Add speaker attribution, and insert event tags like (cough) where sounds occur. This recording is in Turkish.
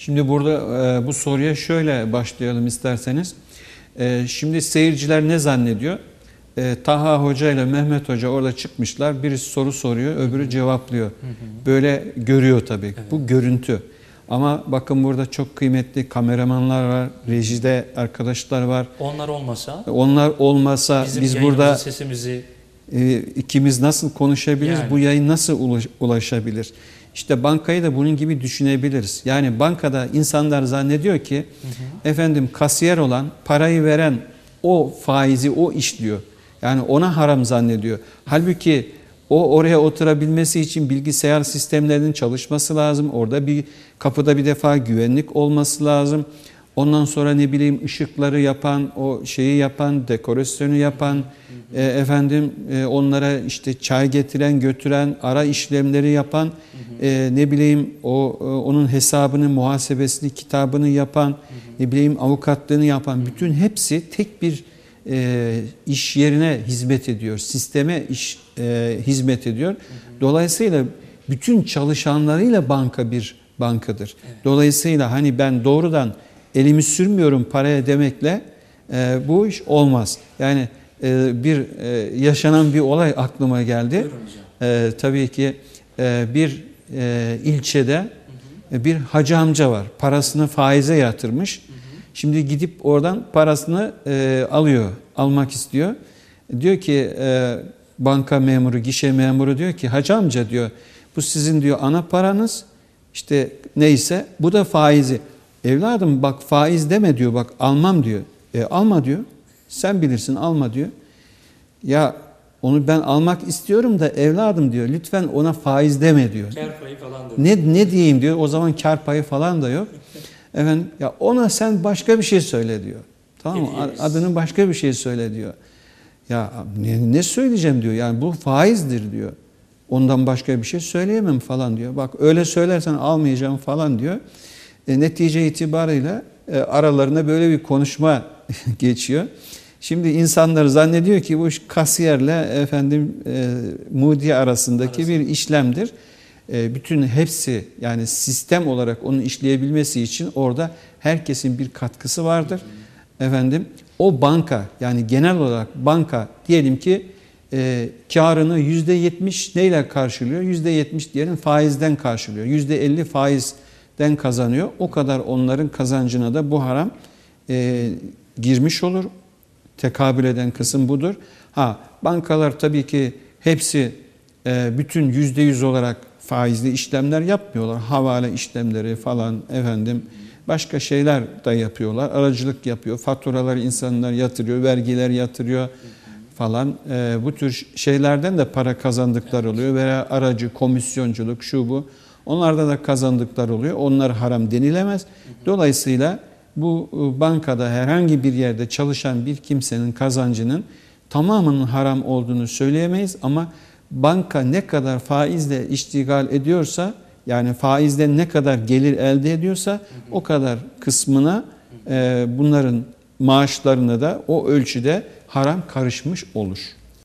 Speaker 1: Şimdi burada e, bu soruya şöyle başlayalım isterseniz. E, şimdi seyirciler ne zannediyor? E, Taha Hoca ile Mehmet Hoca orada çıkmışlar. Birisi soru soruyor, öbürü cevaplıyor. Böyle görüyor tabii. Bu görüntü. Ama bakın burada çok kıymetli kameramanlar var, rejide arkadaşlar var.
Speaker 2: Onlar olmasa
Speaker 1: Onlar olmasa
Speaker 2: bizim
Speaker 1: biz burada
Speaker 2: sesimizi
Speaker 1: e, ikimiz nasıl konuşabiliriz?
Speaker 2: Yani.
Speaker 1: Bu yayın nasıl ulaş- ulaşabilir? İşte bankayı da bunun gibi düşünebiliriz. Yani bankada insanlar zannediyor ki efendim kasiyer olan, parayı veren o faizi o işliyor. Yani ona haram zannediyor. Halbuki o oraya oturabilmesi için bilgisayar sistemlerinin çalışması lazım. Orada bir kapıda bir defa güvenlik olması lazım. Ondan sonra ne bileyim ışıkları yapan, o şeyi yapan, dekorasyonu yapan, e, efendim e, onlara işte çay getiren, götüren, ara işlemleri yapan, e, ne bileyim o e, onun hesabını, muhasebesini, kitabını yapan, ne bileyim avukatlığını yapan, bütün hepsi tek bir e, iş yerine hizmet ediyor, sisteme iş e, hizmet ediyor. Dolayısıyla bütün çalışanlarıyla banka bir bankadır. Dolayısıyla hani ben doğrudan elimi sürmüyorum paraya demekle e, bu iş olmaz. Yani e, bir e, yaşanan bir olay aklıma geldi. E, tabii ki e, bir e, ilçede e, bir hacı amca var. Parasını faize yatırmış. Şimdi gidip oradan parasını e, alıyor, almak istiyor. Diyor ki e, banka memuru, gişe memuru diyor ki hacı amca diyor bu sizin diyor ana paranız işte neyse bu da faizi. Evladım bak faiz deme diyor bak almam diyor. E, alma diyor. Sen bilirsin alma diyor. Ya onu ben almak istiyorum da evladım diyor. Lütfen ona faiz deme diyor.
Speaker 2: kar payı falan da.
Speaker 1: Ne ne diyeyim diyor. O zaman kar payı falan da yok. (laughs) Efendim ya ona sen başka bir şey söyle diyor. Tamam mı?
Speaker 2: Hediyemiz.
Speaker 1: Adını başka bir şey söyle diyor. Ya ne, ne söyleyeceğim diyor. Yani bu faizdir diyor. Ondan başka bir şey söyleyemem falan diyor. Bak öyle söylersen almayacağım falan diyor. E, netice itibarıyla e, aralarında böyle bir konuşma (laughs) geçiyor. Şimdi insanlar zannediyor ki bu kasiyerle efendim e, mudi arasındaki bir işlemdir. E, bütün hepsi yani sistem olarak onun işleyebilmesi için orada herkesin bir katkısı vardır. Efendim o banka yani genel olarak banka diyelim ki e, karını yüzde yetmiş neyle karşılıyor? Yüzde yetmiş diyelim faizden karşılıyor. Yüzde elli faizden kazanıyor. O kadar onların kazancına da bu haram e, girmiş olur. Tekabül eden kısım budur. Ha bankalar tabii ki hepsi e, bütün yüzde yüz olarak faizli işlemler yapmıyorlar. Havale işlemleri falan efendim başka şeyler de yapıyorlar. Aracılık yapıyor. Faturaları insanlar yatırıyor, vergiler yatırıyor falan. E, bu tür şeylerden de para kazandıklar oluyor veya aracı, komisyonculuk, şu bu. Onlarda da kazandıklar oluyor. Onlar haram denilemez. Dolayısıyla bu e, bankada herhangi bir yerde çalışan bir kimsenin kazancının tamamının haram olduğunu söyleyemeyiz ama banka ne kadar faizle iştigal ediyorsa yani faizden ne kadar gelir elde ediyorsa o kadar kısmına e, bunların maaşlarına da o ölçüde haram karışmış olur.